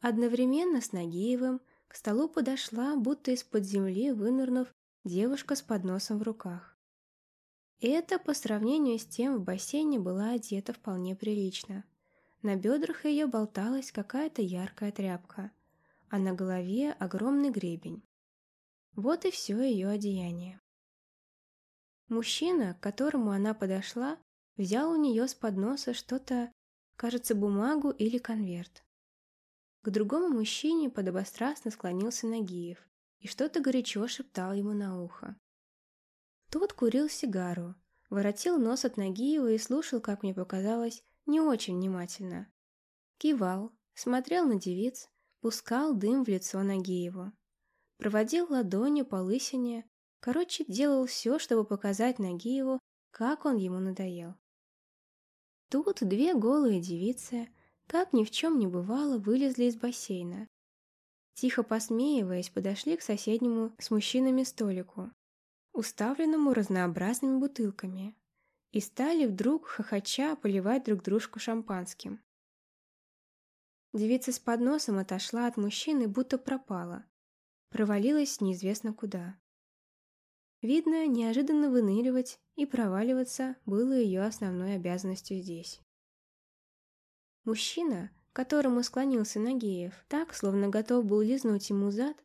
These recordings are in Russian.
Одновременно с Нагиевым к столу подошла, будто из-под земли вынырнув, девушка с подносом в руках. Это, по сравнению с тем, в бассейне была одета вполне прилично. На бедрах ее болталась какая-то яркая тряпка, а на голове огромный гребень. Вот и все ее одеяние. Мужчина, к которому она подошла, взял у нее с подноса что-то, кажется, бумагу или конверт. К другому мужчине подобострастно склонился Нагиев и что-то горячо шептал ему на ухо. Тот курил сигару, воротил нос от Нагиева и слушал, как мне показалось, не очень внимательно. Кивал, смотрел на девиц, пускал дым в лицо Нагиеву. Проводил ладонью по лысине, короче, делал все, чтобы показать Нагиеву, как он ему надоел. Тут две голые девицы, как ни в чем не бывало, вылезли из бассейна. Тихо посмеиваясь, подошли к соседнему с мужчинами столику, уставленному разнообразными бутылками, и стали вдруг, хохоча, поливать друг дружку шампанским. Девица с подносом отошла от мужчины, будто пропала. Провалилась неизвестно куда. Видно, неожиданно выныривать и проваливаться было ее основной обязанностью здесь. Мужчина, к которому склонился Нагеев, так, словно готов был лизнуть ему зад,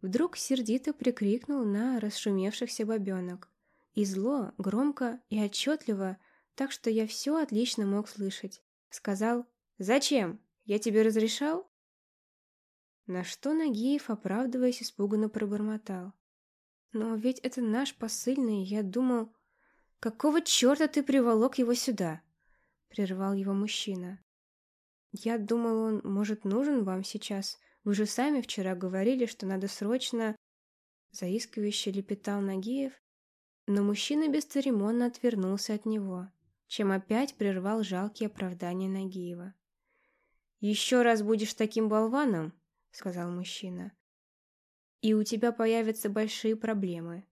вдруг сердито прикрикнул на расшумевшихся бабенок. И зло, громко и отчетливо, так что я все отлично мог слышать. Сказал «Зачем? Я тебе разрешал?» На что Нагиев, оправдываясь, испуганно пробормотал. «Но ведь это наш посыльный, я думал...» «Какого черта ты приволок его сюда?» Прервал его мужчина. «Я думал, он, может, нужен вам сейчас. Вы же сами вчера говорили, что надо срочно...» Заискивающе лепетал Нагиев, но мужчина бесцеремонно отвернулся от него, чем опять прервал жалкие оправдания Нагиева. «Еще раз будешь таким болваном, — сказал мужчина, — и у тебя появятся большие проблемы».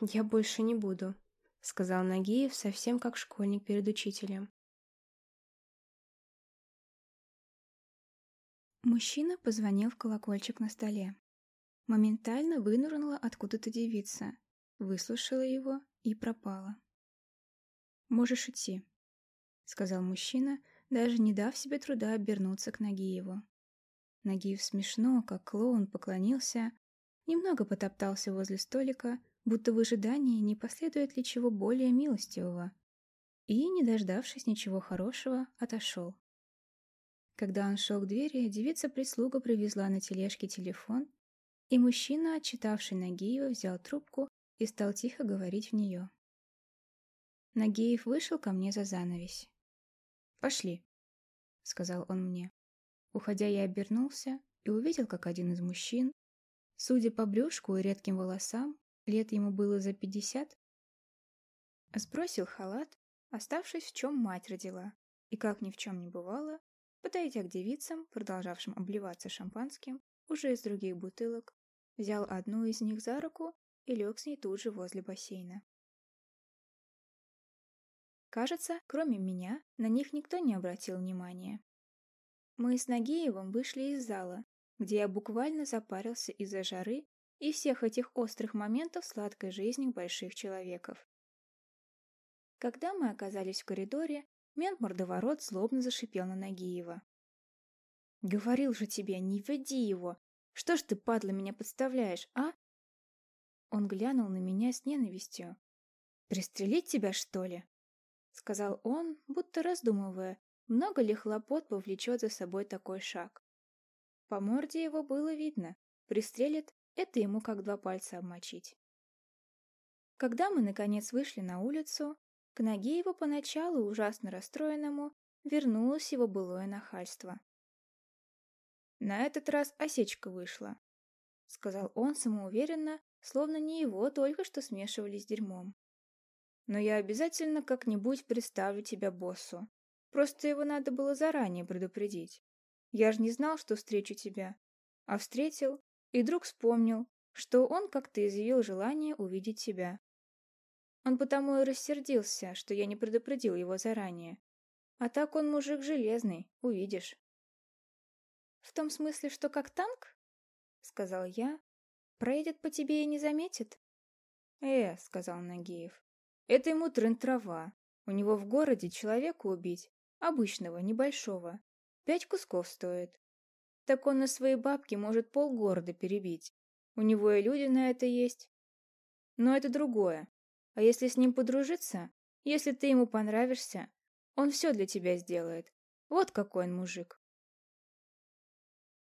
«Я больше не буду», — сказал Нагиев, совсем как школьник перед учителем. Мужчина позвонил в колокольчик на столе. Моментально вынурнула откуда-то девица, выслушала его и пропала. «Можешь идти», — сказал мужчина, даже не дав себе труда обернуться к Нагиеву. Нагиев смешно, как клоун, поклонился, немного потоптался возле столика, будто в ожидании, не последует ли чего более милостивого, и, не дождавшись ничего хорошего, отошел. Когда он шел к двери, девица-прислуга привезла на тележке телефон, и мужчина, отчитавший Нагиева, взял трубку и стал тихо говорить в нее. Нагиев вышел ко мне за занавесь. «Пошли», — сказал он мне. Уходя, я обернулся и увидел, как один из мужчин, судя по брюшку и редким волосам, лет ему было за пятьдесят, сбросил халат, оставшись в чем мать родила, и, как ни в чем не бывало, подойдя к девицам, продолжавшим обливаться шампанским, уже из других бутылок, взял одну из них за руку и лег с ней тут же возле бассейна. Кажется, кроме меня, на них никто не обратил внимания. Мы с Нагиевым вышли из зала, где я буквально запарился из-за жары и всех этих острых моментов сладкой жизни больших человеков. Когда мы оказались в коридоре, мент-мордоворот злобно зашипел на Нагиева. «Говорил же тебе, не веди его! Что ж ты, падла, меня подставляешь, а?» Он глянул на меня с ненавистью. «Пристрелить тебя, что ли?» Сказал он, будто раздумывая, много ли хлопот повлечет за собой такой шаг. По морде его было видно. Пристрелит — это ему как два пальца обмочить. Когда мы, наконец, вышли на улицу, к ноге его поначалу ужасно расстроенному вернулось его былое нахальство. «На этот раз осечка вышла», — сказал он самоуверенно, словно не его только что смешивали с дерьмом. «Но я обязательно как-нибудь представлю тебя боссу. Просто его надо было заранее предупредить. Я же не знал, что встречу тебя. А встретил, и вдруг вспомнил, что он как-то изъявил желание увидеть тебя. Он потому и рассердился, что я не предупредил его заранее. А так он мужик железный, увидишь. В том смысле, что как танк? Сказал я. Проедет по тебе и не заметит? Э, сказал Нагиев. Это ему трын-трава. У него в городе человека убить, обычного, небольшого, пять кусков стоит. Так он на свои бабки может полгорода перебить. У него и люди на это есть. Но это другое. А если с ним подружиться, если ты ему понравишься, он все для тебя сделает. Вот какой он мужик.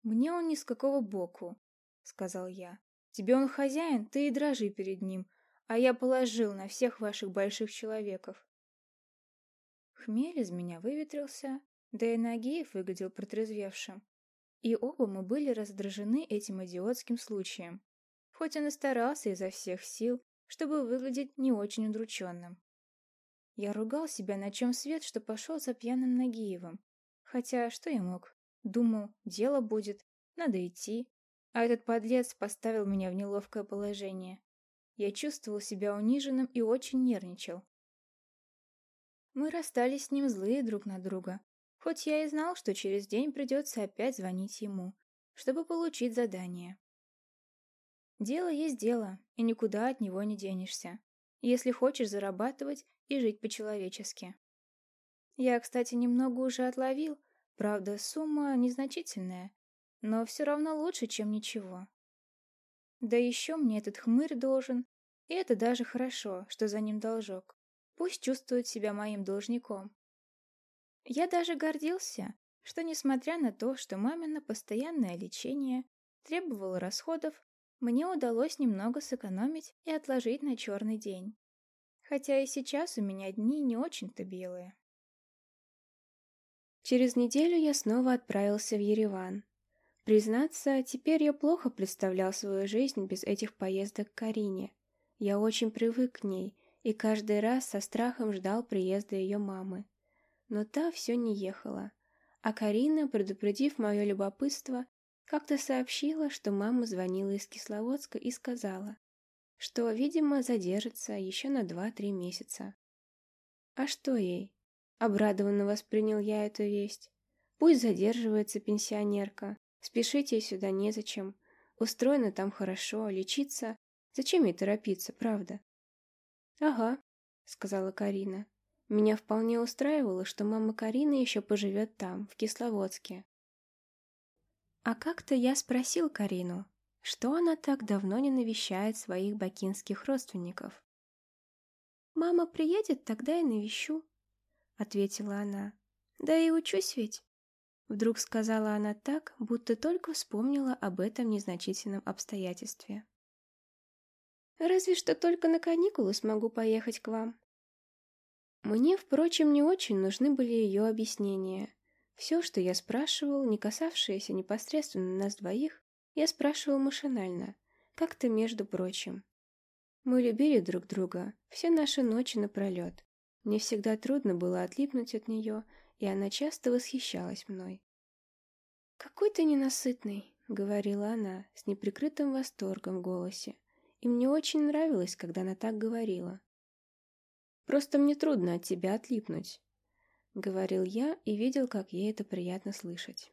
Мне он ни с какого боку, сказал я. Тебе он хозяин, ты и дрожи перед ним, а я положил на всех ваших больших человеков. Хмель из меня выветрился, да и Нагиев выглядел протрезвевшим. И оба мы были раздражены этим идиотским случаем, хоть он и старался изо всех сил, чтобы выглядеть не очень удрученным. Я ругал себя, на чем свет, что пошел за пьяным Нагиевым. Хотя, что я мог? Думал, дело будет, надо идти. А этот подлец поставил меня в неловкое положение. Я чувствовал себя униженным и очень нервничал. Мы расстались с ним злые друг на друга, хоть я и знал, что через день придется опять звонить ему, чтобы получить задание. Дело есть дело, и никуда от него не денешься, если хочешь зарабатывать и жить по-человечески. Я, кстати, немного уже отловил, правда, сумма незначительная, но все равно лучше, чем ничего. Да еще мне этот хмырь должен, и это даже хорошо, что за ним должок. Пусть чувствует себя моим должником. Я даже гордился, что, несмотря на то, что мамино постоянное лечение требовало расходов, мне удалось немного сэкономить и отложить на черный день. Хотя и сейчас у меня дни не очень-то белые. Через неделю я снова отправился в Ереван. Признаться, теперь я плохо представлял свою жизнь без этих поездок к Карине. Я очень привык к ней и каждый раз со страхом ждал приезда ее мамы. Но та все не ехала. А Карина, предупредив мое любопытство, как-то сообщила, что мама звонила из Кисловодска и сказала, что, видимо, задержится еще на два-три месяца. А что ей? Обрадованно воспринял я эту весть. Пусть задерживается пенсионерка, спешить ей сюда незачем. Устроено там хорошо, лечиться. Зачем ей торопиться, правда? Ага, сказала Карина. Меня вполне устраивало, что мама Карины еще поживет там, в Кисловодске. А как-то я спросил Карину, что она так давно не навещает своих бакинских родственников. «Мама приедет, тогда и навещу», — ответила она. «Да и учусь ведь». Вдруг сказала она так, будто только вспомнила об этом незначительном обстоятельстве. «Разве что только на каникулы смогу поехать к вам». Мне, впрочем, не очень нужны были ее объяснения. Все, что я спрашивал, не касавшееся непосредственно нас двоих, я спрашивал машинально, как-то между прочим. Мы любили друг друга, все наши ночи напролет. Мне всегда трудно было отлипнуть от нее, и она часто восхищалась мной. «Какой ты ненасытный», — говорила она с неприкрытым восторгом в голосе, и мне очень нравилось, когда она так говорила. «Просто мне трудно от тебя отлипнуть. — говорил я и видел, как ей это приятно слышать.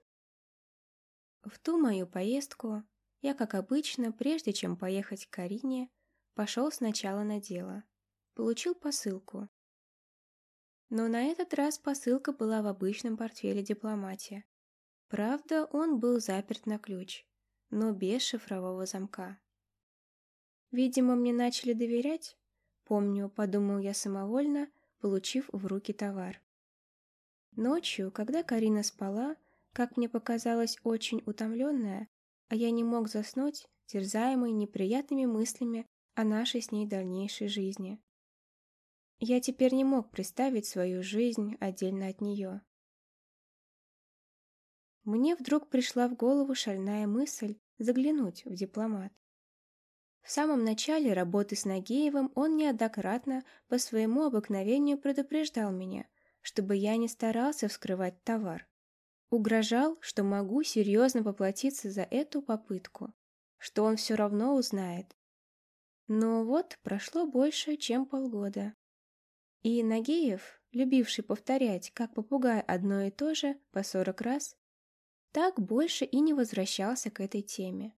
В ту мою поездку я, как обычно, прежде чем поехать к Карине, пошел сначала на дело. Получил посылку. Но на этот раз посылка была в обычном портфеле дипломатия. Правда, он был заперт на ключ, но без шифрового замка. Видимо, мне начали доверять. Помню, подумал я самовольно, получив в руки товар. Ночью, когда Карина спала, как мне показалось, очень утомленная, а я не мог заснуть, терзаемый неприятными мыслями о нашей с ней дальнейшей жизни. Я теперь не мог представить свою жизнь отдельно от нее. Мне вдруг пришла в голову шальная мысль заглянуть в дипломат. В самом начале работы с Нагиевым он неоднократно по своему обыкновению предупреждал меня, чтобы я не старался вскрывать товар. Угрожал, что могу серьезно поплатиться за эту попытку, что он все равно узнает. Но вот прошло больше, чем полгода. И Нагиев, любивший повторять, как попугай одно и то же, по сорок раз, так больше и не возвращался к этой теме.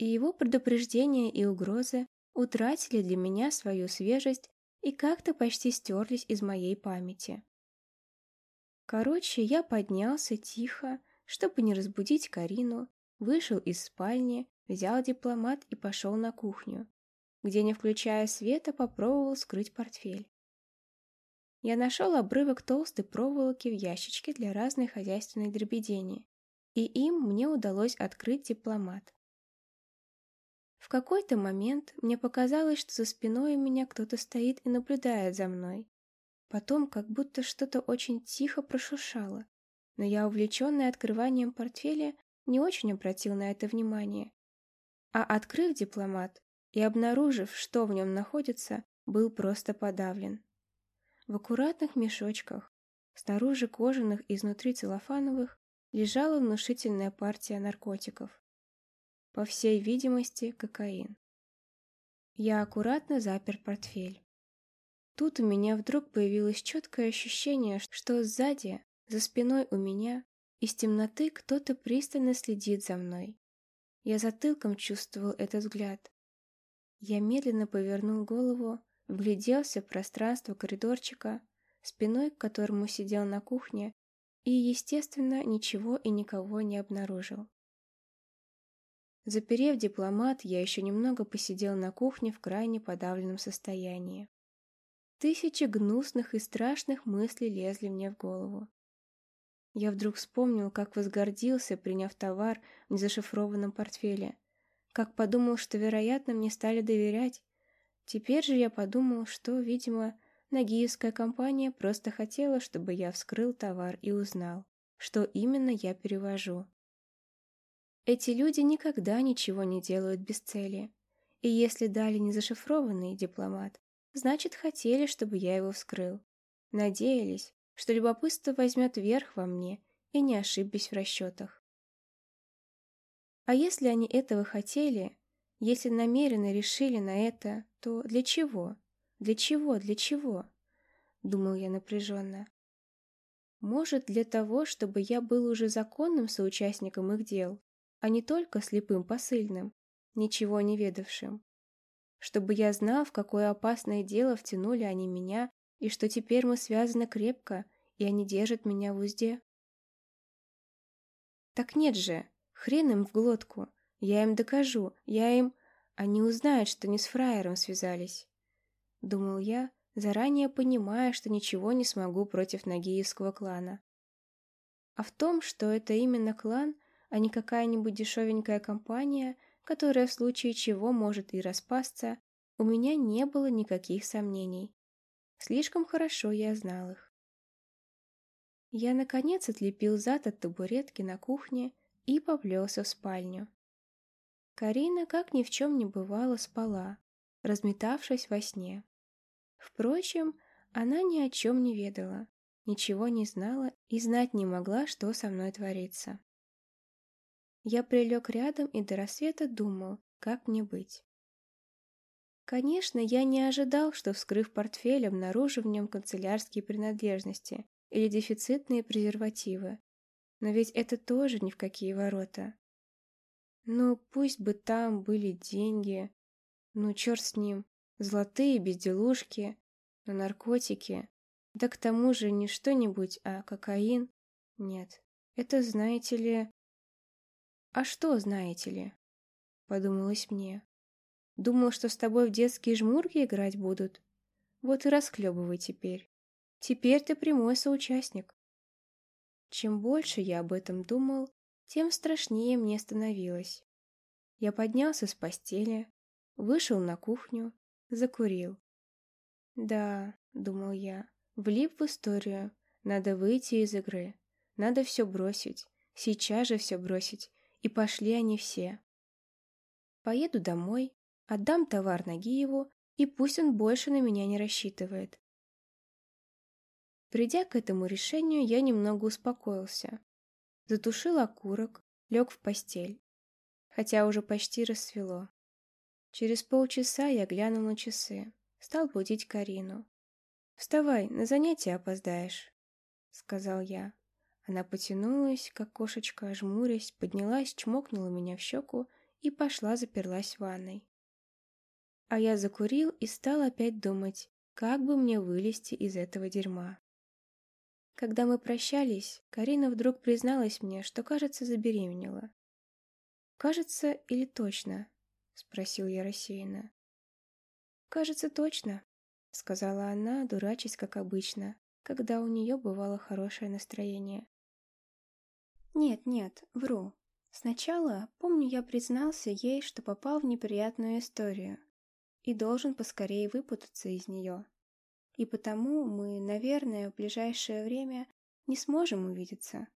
И его предупреждения и угрозы утратили для меня свою свежесть и как-то почти стерлись из моей памяти. Короче, я поднялся тихо, чтобы не разбудить Карину, вышел из спальни, взял дипломат и пошел на кухню, где, не включая света, попробовал скрыть портфель. Я нашел обрывок толстой проволоки в ящичке для разной хозяйственной дребедени, и им мне удалось открыть дипломат. Какой-то момент мне показалось, что за спиной у меня кто-то стоит и наблюдает за мной. Потом как будто что-то очень тихо прошуршало, но я, увлеченный открыванием портфеля, не очень обратил на это внимание. А открыв дипломат и обнаружив, что в нем находится, был просто подавлен. В аккуратных мешочках, снаружи кожаных, изнутри целлофановых, лежала внушительная партия наркотиков. По всей видимости, кокаин. Я аккуратно запер портфель. Тут у меня вдруг появилось четкое ощущение, что сзади, за спиной у меня, из темноты кто-то пристально следит за мной. Я затылком чувствовал этот взгляд. Я медленно повернул голову вгляделся в пространство коридорчика, спиной к которому сидел на кухне, и, естественно, ничего и никого не обнаружил. Заперев дипломат, я еще немного посидел на кухне в крайне подавленном состоянии. Тысячи гнусных и страшных мыслей лезли мне в голову. Я вдруг вспомнил, как возгордился, приняв товар в незашифрованном портфеле, как подумал, что, вероятно, мне стали доверять, Теперь же я подумал, что, видимо, Нагиевская компания просто хотела, чтобы я вскрыл товар и узнал, что именно я перевожу. Эти люди никогда ничего не делают без цели. И если дали незашифрованный дипломат, значит, хотели, чтобы я его вскрыл. Надеялись, что любопытство возьмет верх во мне и не ошиблись в расчетах. А если они этого хотели, если намеренно решили на это, то для чего? Для чего? Для чего? Думал я напряженно. Может, для того, чтобы я был уже законным соучастником их дел, а не только слепым посыльным, ничего не ведавшим. Чтобы я знал, в какое опасное дело втянули они меня, и что теперь мы связаны крепко, и они держат меня в узде. Так нет же, хрен им в глотку, я им докажу, я им... Они узнают, что не с фраером связались. Думал я, заранее понимая, что ничего не смогу против Нагиевского клана. А в том, что это именно клан, а не какая-нибудь дешевенькая компания, которая в случае чего может и распасться, у меня не было никаких сомнений. Слишком хорошо я знал их. Я, наконец, отлепил зад от табуретки на кухне и поплелся в спальню. Карина, как ни в чем не бывало, спала, разметавшись во сне. Впрочем, она ни о чем не ведала, ничего не знала и знать не могла, что со мной творится. Я прилег рядом и до рассвета думал, как мне быть. Конечно, я не ожидал, что, вскрыв портфель, обнаружу в нем канцелярские принадлежности или дефицитные презервативы. Но ведь это тоже ни в какие ворота. Ну, пусть бы там были деньги. Ну, черт с ним. Золотые безделушки. Но наркотики. Да к тому же не что-нибудь, а кокаин. Нет, это знаете ли... А что знаете ли? Подумалось мне. Думал, что с тобой в детские жмурки играть будут. Вот и расхлебывай теперь. Теперь ты прямой соучастник. Чем больше я об этом думал, тем страшнее мне становилось. Я поднялся с постели, вышел на кухню, закурил. «Да», — думал я, — «влип в историю, надо выйти из игры, надо все бросить, сейчас же все бросить, и пошли они все. Поеду домой, отдам товар Нагиеву, и пусть он больше на меня не рассчитывает. Придя к этому решению, я немного успокоился затушил окурок, лег в постель. Хотя уже почти рассвело. Через полчаса я глянул на часы, стал будить Карину. «Вставай, на занятия опоздаешь», — сказал я. Она потянулась, как кошечка, жмурясь, поднялась, чмокнула меня в щеку и пошла заперлась в ванной. А я закурил и стал опять думать, как бы мне вылезти из этого дерьма. Когда мы прощались, Карина вдруг призналась мне, что, кажется, забеременела. «Кажется или точно?» — спросил я рассеянно. «Кажется, точно», — сказала она, дурачась, как обычно, когда у нее бывало хорошее настроение. «Нет, нет, вру. Сначала, помню, я признался ей, что попал в неприятную историю и должен поскорее выпутаться из нее. И потому мы, наверное, в ближайшее время не сможем увидеться».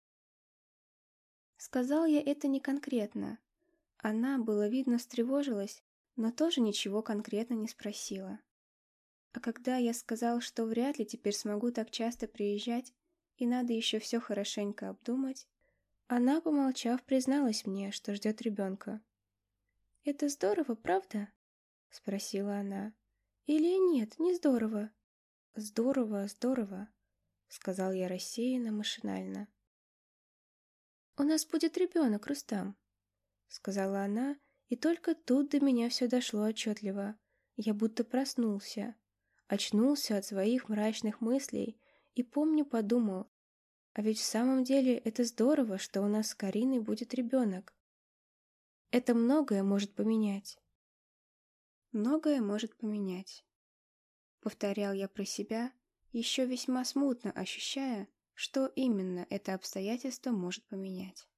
Сказал я это не конкретно. Она, было видно, встревожилась, но тоже ничего конкретно не спросила. А когда я сказал, что вряд ли теперь смогу так часто приезжать, и надо еще все хорошенько обдумать, она, помолчав, призналась мне, что ждет ребенка. «Это здорово, правда?» — спросила она. «Или нет, не здорово?» «Здорово, здорово», — сказал я рассеянно, машинально. «У нас будет ребенок, Рустам», — сказала она, и только тут до меня все дошло отчетливо. Я будто проснулся, очнулся от своих мрачных мыслей и, помню, подумал, а ведь в самом деле это здорово, что у нас с Кариной будет ребенок. Это многое может поменять. Многое может поменять. Повторял я про себя, еще весьма смутно ощущая, что именно это обстоятельство может поменять.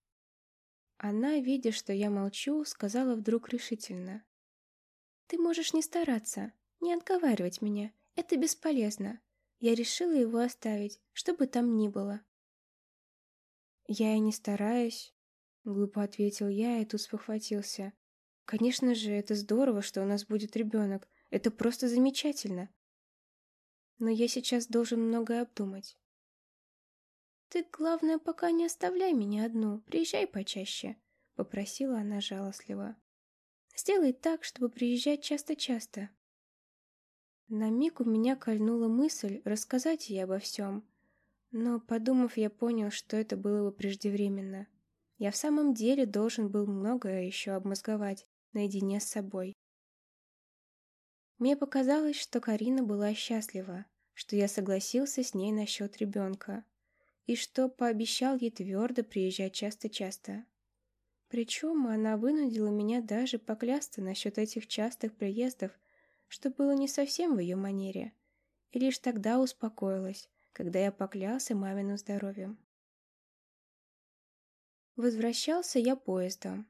Она, видя, что я молчу, сказала вдруг решительно. «Ты можешь не стараться, не отговаривать меня, это бесполезно. Я решила его оставить, что бы там ни было. «Я и не стараюсь», — глупо ответил я и тут спохватился. «Конечно же, это здорово, что у нас будет ребенок. Это просто замечательно. Но я сейчас должен многое обдумать». «Ты, главное, пока не оставляй меня одну, приезжай почаще», — попросила она жалостливо. «Сделай так, чтобы приезжать часто-часто». На миг у меня кольнула мысль рассказать ей обо всем, но, подумав, я понял, что это было бы преждевременно. Я в самом деле должен был многое еще обмозговать наедине с собой. Мне показалось, что Карина была счастлива, что я согласился с ней насчет ребенка, и что пообещал ей твердо приезжать часто-часто. Причем она вынудила меня даже поклясться насчет этих частых приездов, что было не совсем в ее манере, и лишь тогда успокоилась, когда я поклялся маминым здоровьем. Возвращался я поездом.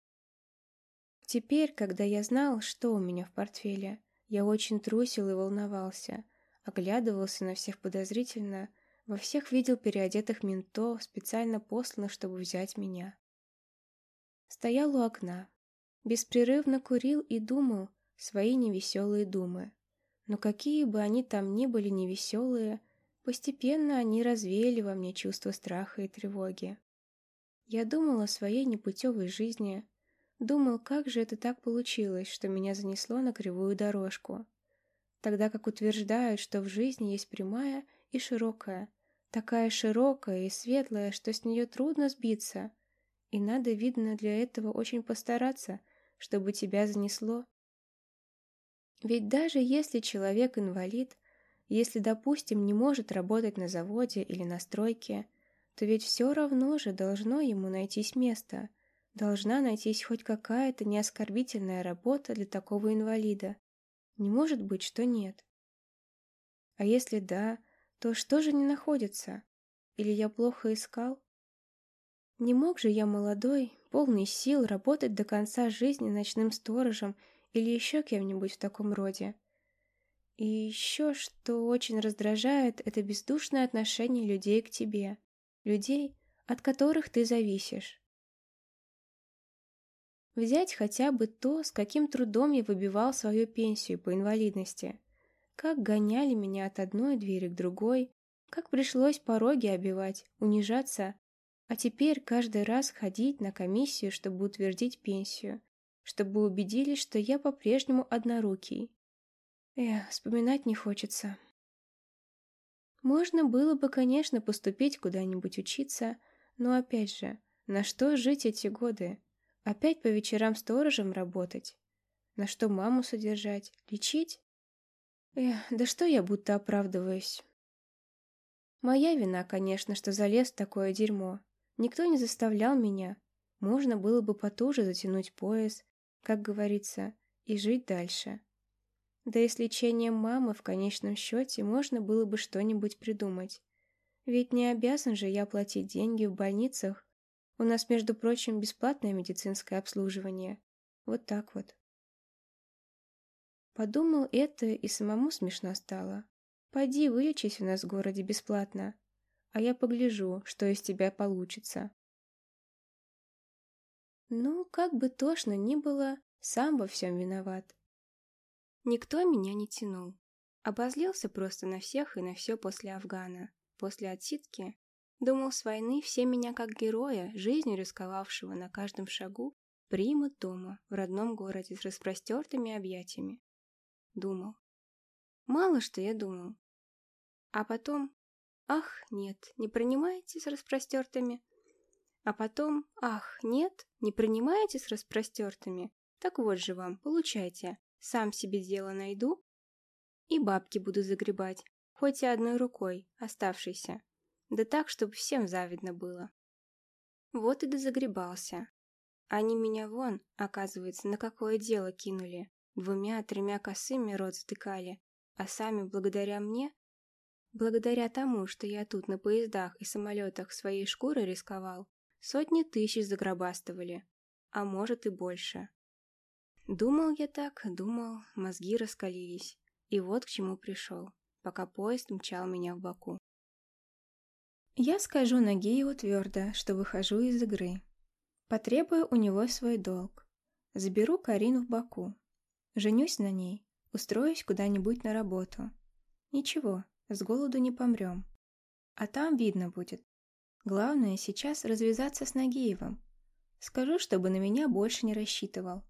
Теперь, когда я знал, что у меня в портфеле, я очень трусил и волновался, оглядывался на всех подозрительно, во всех видел переодетых ментов, специально посланных, чтобы взять меня. Стоял у окна, беспрерывно курил и думал свои невеселые думы. Но какие бы они там ни были невеселые, Постепенно они развеяли во мне чувство страха и тревоги. Я думал о своей непутевой жизни, думал, как же это так получилось, что меня занесло на кривую дорожку. Тогда как утверждают, что в жизни есть прямая и широкая, такая широкая и светлая, что с нее трудно сбиться, и надо, видно, для этого очень постараться, чтобы тебя занесло. Ведь даже если человек инвалид, если, допустим, не может работать на заводе или на стройке, то ведь все равно же должно ему найтись место. Должна найтись хоть какая-то неоскорбительная работа для такого инвалида. Не может быть, что нет. А если да, то что же не находится? Или я плохо искал? Не мог же я молодой, полный сил, работать до конца жизни ночным сторожем или еще кем-нибудь в таком роде. И еще, что очень раздражает, это бездушное отношение людей к тебе. Людей, от которых ты зависишь. Взять хотя бы то, с каким трудом я выбивал свою пенсию по инвалидности. Как гоняли меня от одной двери к другой, как пришлось пороги обивать, унижаться, а теперь каждый раз ходить на комиссию, чтобы утвердить пенсию, чтобы убедились, что я по-прежнему однорукий, Эх, вспоминать не хочется. Можно было бы, конечно, поступить куда-нибудь учиться, Но опять же, на что жить эти годы? Опять по вечерам сторожем работать? На что маму содержать? Лечить? Эх, да что я будто оправдываюсь. Моя вина, конечно, что залез в такое дерьмо. Никто не заставлял меня. Можно было бы потуже затянуть пояс, как говорится, и жить дальше. Да и с лечением мамы в конечном счете можно было бы что-нибудь придумать. Ведь не обязан же я платить деньги в больницах. У нас, между прочим, бесплатное медицинское обслуживание. Вот так вот. Подумал это, и самому смешно стало. Пойди вылечись у нас в городе бесплатно, а я погляжу, что из тебя получится. Ну, как бы тошно ни было, сам во всем виноват. Никто меня не тянул. Обозлился просто на всех и на все после Афгана. После отсидки. Думал, с войны все меня как героя, жизнью рисковавшего на каждом шагу, примут дома, в родном городе с распростертыми объятиями. Думал. Мало что я думал. А потом... Ах, нет, не принимаете с распростертыми? А потом... Ах, нет, не принимаете с распростертыми? Так вот же вам, получайте. Сам себе дело найду и бабки буду загребать, хоть и одной рукой, оставшейся. Да так, чтобы всем завидно было. Вот и дозагребался. Они меня вон, оказывается, на какое дело кинули. Двумя-тремя косыми рот затыкали, а сами благодаря мне, благодаря тому, что я тут на поездах и самолетах своей шкурой рисковал, сотни тысяч загробастывали, а может и больше. Думал я так, думал, мозги раскалились. И вот к чему пришел, пока поезд мчал меня в Баку. Я скажу Нагиеву твердо, что выхожу из игры. Потребую у него свой долг. Заберу Карину в Баку. Женюсь на ней, устроюсь куда-нибудь на работу. Ничего, с голоду не помрем. А там видно будет. Главное сейчас развязаться с Нагиевым. Скажу, чтобы на меня больше не рассчитывал.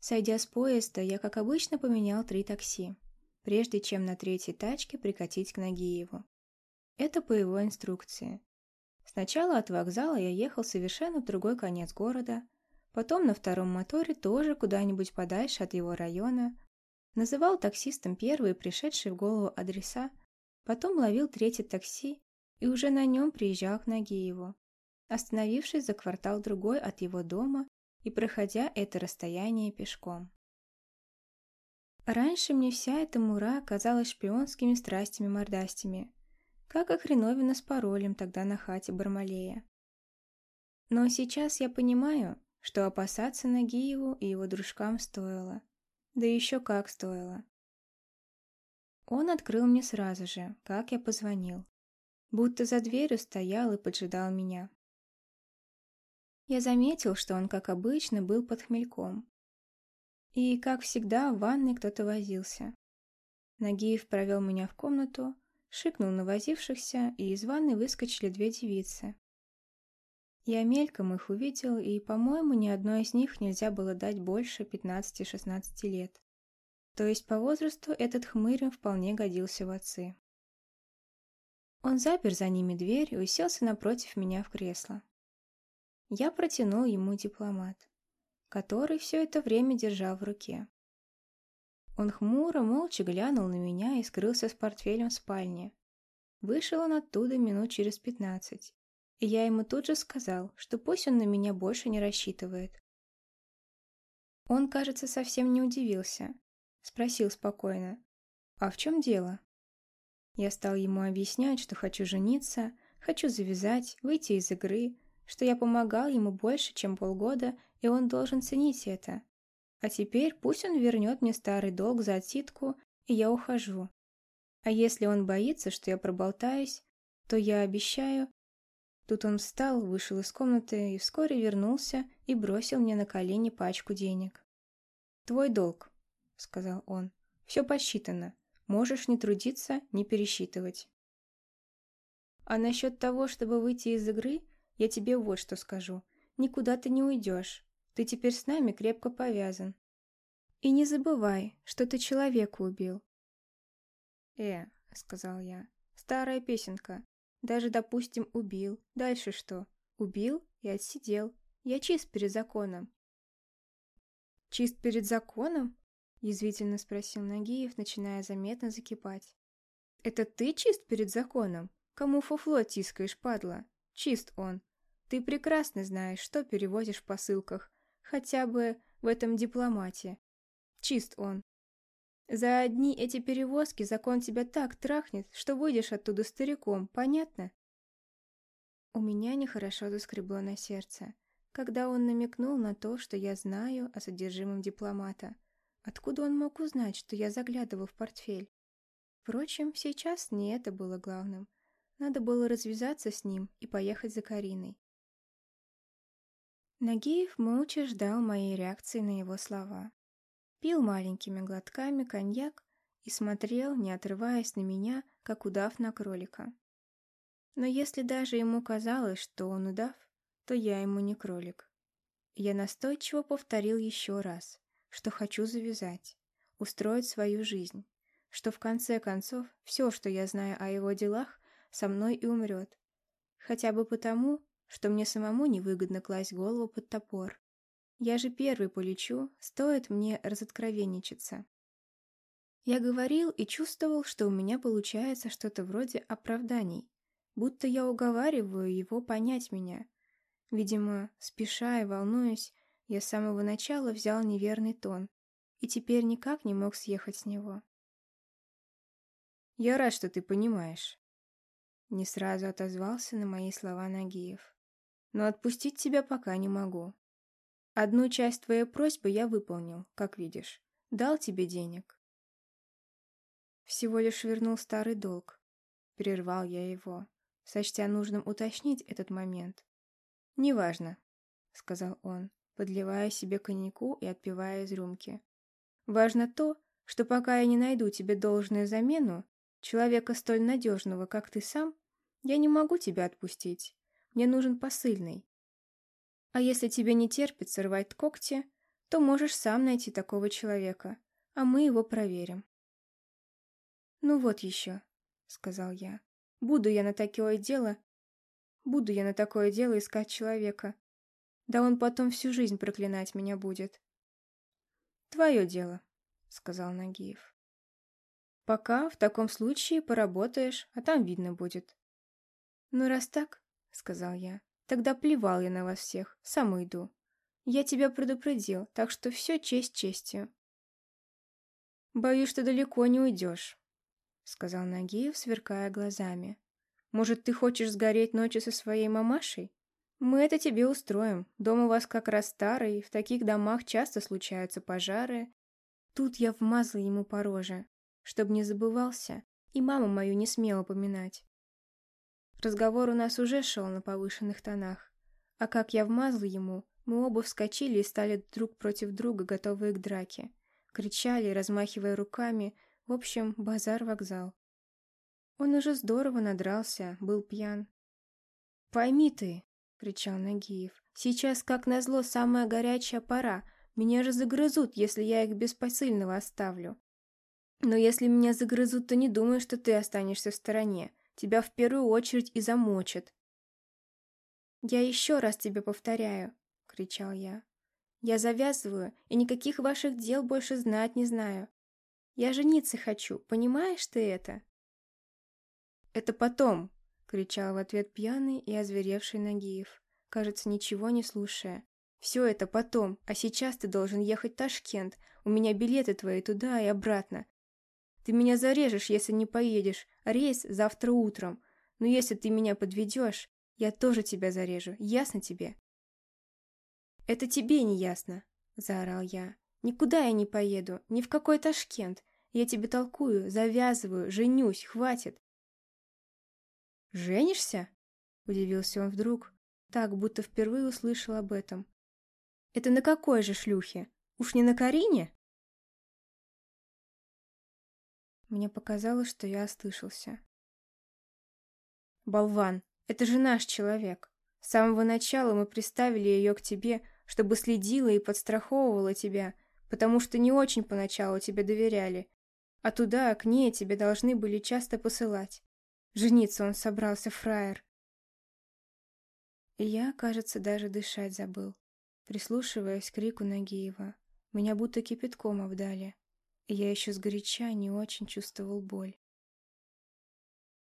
Сойдя с поезда, я, как обычно, поменял три такси, прежде чем на третьей тачке прикатить к Нагиеву. Это по его инструкции. Сначала от вокзала я ехал совершенно в другой конец города, потом на втором моторе тоже куда-нибудь подальше от его района, называл таксистом первые пришедшие в голову адреса, потом ловил третье такси и уже на нем приезжал к Нагиеву, остановившись за квартал другой от его дома и проходя это расстояние пешком. Раньше мне вся эта мура казалась шпионскими страстями-мордастями, как и с паролем тогда на хате Бармалея. Но сейчас я понимаю, что опасаться Нагиеву и его дружкам стоило. Да еще как стоило. Он открыл мне сразу же, как я позвонил. Будто за дверью стоял и поджидал меня. Я заметил, что он, как обычно, был под хмельком. И, как всегда, в ванной кто-то возился. Нагиев провел меня в комнату, шикнул на возившихся, и из ванны выскочили две девицы. Я мельком их увидел, и, по-моему, ни одной из них нельзя было дать больше 15-16 лет. То есть по возрасту этот хмырь вполне годился в отцы. Он запер за ними дверь и уселся напротив меня в кресло. Я протянул ему дипломат, который все это время держал в руке. Он хмуро, молча глянул на меня и скрылся с портфелем в спальне. Вышел он оттуда минут через пятнадцать, и я ему тут же сказал, что пусть он на меня больше не рассчитывает. Он, кажется, совсем не удивился. Спросил спокойно, «А в чем дело?» Я стал ему объяснять, что хочу жениться, хочу завязать, выйти из игры, что я помогал ему больше, чем полгода, и он должен ценить это. А теперь пусть он вернет мне старый долг за отсидку, и я ухожу. А если он боится, что я проболтаюсь, то я обещаю... Тут он встал, вышел из комнаты и вскоре вернулся и бросил мне на колени пачку денег. «Твой долг», — сказал он. «Все посчитано. Можешь не трудиться, не пересчитывать». А насчет того, чтобы выйти из игры, я тебе вот что скажу. Никуда ты не уйдешь. Ты теперь с нами крепко повязан. И не забывай, что ты человека убил. «Э», — сказал я, — «старая песенка. Даже, допустим, убил. Дальше что? Убил и отсидел. Я чист перед законом. Чист перед законом? Язвительно спросил Нагиев, начиная заметно закипать. Это ты чист перед законом? Кому фуфло тискаешь, падла? Чист он. Ты прекрасно знаешь, что перевозишь в посылках. Хотя бы в этом дипломате. Чист он. За одни эти перевозки закон тебя так трахнет, что выйдешь оттуда стариком, понятно? У меня нехорошо заскребло на сердце, когда он намекнул на то, что я знаю о содержимом дипломата. Откуда он мог узнать, что я заглядывал в портфель? Впрочем, сейчас не это было главным. Надо было развязаться с ним и поехать за Кариной. Нагиев молча ждал моей реакции на его слова пил маленькими глотками коньяк и смотрел, не отрываясь на меня, как удав на кролика. Но если даже ему казалось, что он удав, то я ему не кролик. Я настойчиво повторил еще раз, что хочу завязать, устроить свою жизнь, что в конце концов все, что я знаю о его делах, со мной и умрет. Хотя бы потому, что мне самому невыгодно класть голову под топор, я же первый полечу, стоит мне разоткровенничаться. Я говорил и чувствовал, что у меня получается что-то вроде оправданий, будто я уговариваю его понять меня. Видимо, спеша и волнуясь, я с самого начала взял неверный тон и теперь никак не мог съехать с него. «Я рад, что ты понимаешь», — не сразу отозвался на мои слова Нагиев. «Но отпустить тебя пока не могу. Одну часть твоей просьбы я выполнил, как видишь. Дал тебе денег. Всего лишь вернул старый долг. Прервал я его, сочтя нужным уточнить этот момент. «Неважно», — сказал он, подливая себе коньяку и отпивая из рюмки. «Важно то, что пока я не найду тебе должную замену, человека столь надежного, как ты сам, я не могу тебя отпустить. Мне нужен посыльный, а если тебе не терпится рвать когти, то можешь сам найти такого человека, а мы его проверим. «Ну вот еще», — сказал я. «Буду я на такое дело... Буду я на такое дело искать человека. Да он потом всю жизнь проклинать меня будет». «Твое дело», — сказал Нагиев. «Пока в таком случае поработаешь, а там видно будет». «Ну, раз так», — сказал я, Тогда плевал я на вас всех, сам уйду. Я тебя предупредил, так что все честь честью. Боюсь, что далеко не уйдешь, сказал Нагиев, сверкая глазами. Может, ты хочешь сгореть ночью со своей мамашей? Мы это тебе устроим. Дом у вас как раз старый, в таких домах часто случаются пожары. Тут я вмазал ему по роже, чтобы не забывался, и маму мою не смело поминать. Разговор у нас уже шел на повышенных тонах. А как я вмазал ему, мы оба вскочили и стали друг против друга, готовые к драке. Кричали, размахивая руками. В общем, базар-вокзал. Он уже здорово надрался, был пьян. «Пойми ты!» — кричал Нагиев. «Сейчас, как назло, самая горячая пора. Меня же загрызут, если я их без посыльного оставлю. Но если меня загрызут, то не думай, что ты останешься в стороне тебя в первую очередь и замочат. «Я еще раз тебе повторяю», — кричал я. «Я завязываю, и никаких ваших дел больше знать не знаю. Я жениться хочу, понимаешь ты это?» «Это потом», — кричал в ответ пьяный и озверевший Нагиев, кажется, ничего не слушая. «Все это потом, а сейчас ты должен ехать в Ташкент. У меня билеты твои туда и обратно. Ты меня зарежешь, если не поедешь, рейс завтра утром. Но если ты меня подведешь, я тоже тебя зарежу, ясно тебе?» «Это тебе не ясно», — заорал я. «Никуда я не поеду, ни в какой Ташкент. Я тебе толкую, завязываю, женюсь, хватит». «Женишься?» — удивился он вдруг, так, будто впервые услышал об этом. «Это на какой же шлюхе? Уж не на Карине?» Мне показалось, что я ослышался. «Болван, это же наш человек. С самого начала мы приставили ее к тебе, чтобы следила и подстраховывала тебя, потому что не очень поначалу тебе доверяли, а туда, к ней, тебя должны были часто посылать. Жениться он собрался, фраер. И я, кажется, даже дышать забыл, прислушиваясь к крику Нагиева. Меня будто кипятком обдали, я еще сгоряча не очень чувствовал боль.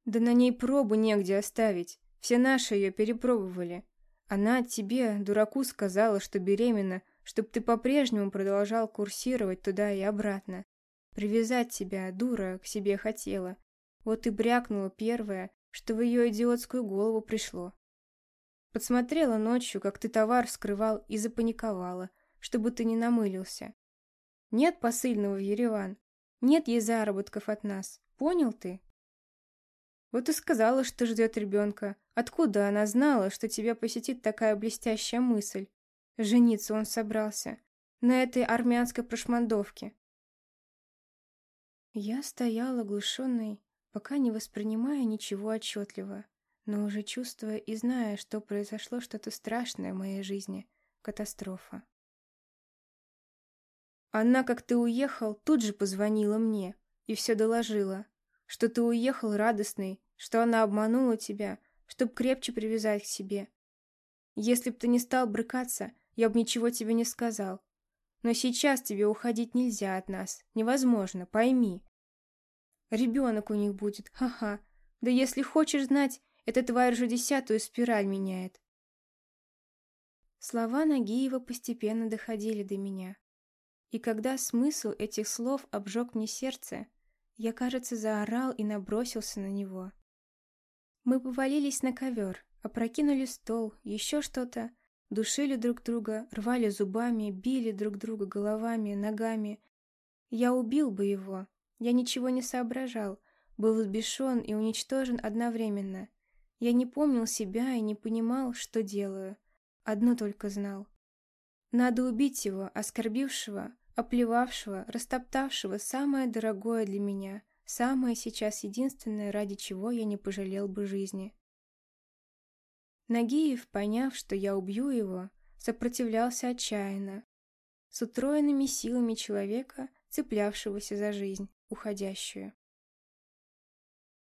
Да на ней пробу негде оставить, все наши ее перепробовали. Она тебе, дураку, сказала, что беременна, чтоб ты по-прежнему продолжал курсировать туда и обратно. Привязать тебя, дура, к себе хотела. Вот и брякнула первое, что в ее идиотскую голову пришло. Подсмотрела ночью, как ты товар скрывал, и запаниковала, чтобы ты не намылился. Нет посыльного в Ереван, нет ей заработков от нас, понял ты? Вот и сказала, что ждет ребенка. Откуда она знала, что тебя посетит такая блестящая мысль? Жениться он собрался. На этой армянской прошмандовке. Я стоял оглушенный, пока не воспринимая ничего отчетливо, но уже чувствуя и зная, что произошло что-то страшное в моей жизни. Катастрофа. Она, как ты уехал, тут же позвонила мне и все доложила что ты уехал радостный, что она обманула тебя, чтоб крепче привязать к себе. Если б ты не стал брыкаться, я бы ничего тебе не сказал. Но сейчас тебе уходить нельзя от нас, невозможно, пойми. Ребенок у них будет, ха-ха. Да если хочешь знать, эта тварь уже десятую спираль меняет. Слова Нагиева постепенно доходили до меня. И когда смысл этих слов обжег мне сердце, я, кажется, заорал и набросился на него. Мы повалились на ковер, опрокинули стол, еще что-то, душили друг друга, рвали зубами, били друг друга головами, ногами. Я убил бы его. Я ничего не соображал, был взбешен и уничтожен одновременно. Я не помнил себя и не понимал, что делаю. Одно только знал. Надо убить его, оскорбившего, оплевавшего, растоптавшего самое дорогое для меня, самое сейчас единственное, ради чего я не пожалел бы жизни. Нагиев, поняв, что я убью его, сопротивлялся отчаянно, с утроенными силами человека, цеплявшегося за жизнь, уходящую.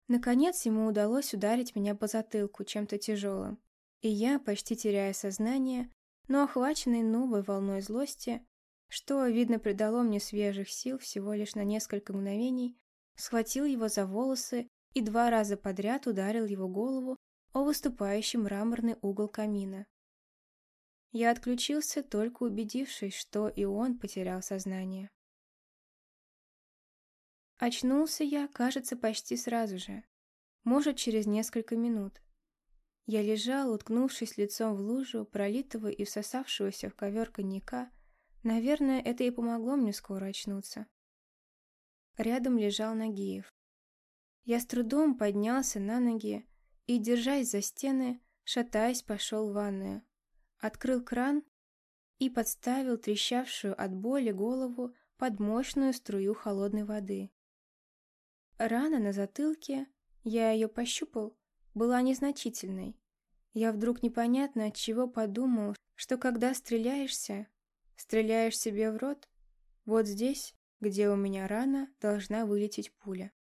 Наконец ему удалось ударить меня по затылку чем-то тяжелым, и я, почти теряя сознание, но охваченный новой волной злости, что, видно, придало мне свежих сил всего лишь на несколько мгновений, схватил его за волосы и два раза подряд ударил его голову о выступающий мраморный угол камина. Я отключился, только убедившись, что и он потерял сознание. Очнулся я, кажется, почти сразу же, может, через несколько минут. Я лежал, уткнувшись лицом в лужу, пролитого и всосавшегося в ковер коньяка, Наверное, это и помогло мне скоро очнуться. Рядом лежал Нагиев. Я с трудом поднялся на ноги и, держась за стены, шатаясь, пошел в ванную. Открыл кран и подставил трещавшую от боли голову под мощную струю холодной воды. Рана на затылке, я ее пощупал, была незначительной. Я вдруг непонятно от чего подумал, что когда стреляешься, Стреляешь себе в рот? Вот здесь, где у меня рана, должна вылететь пуля.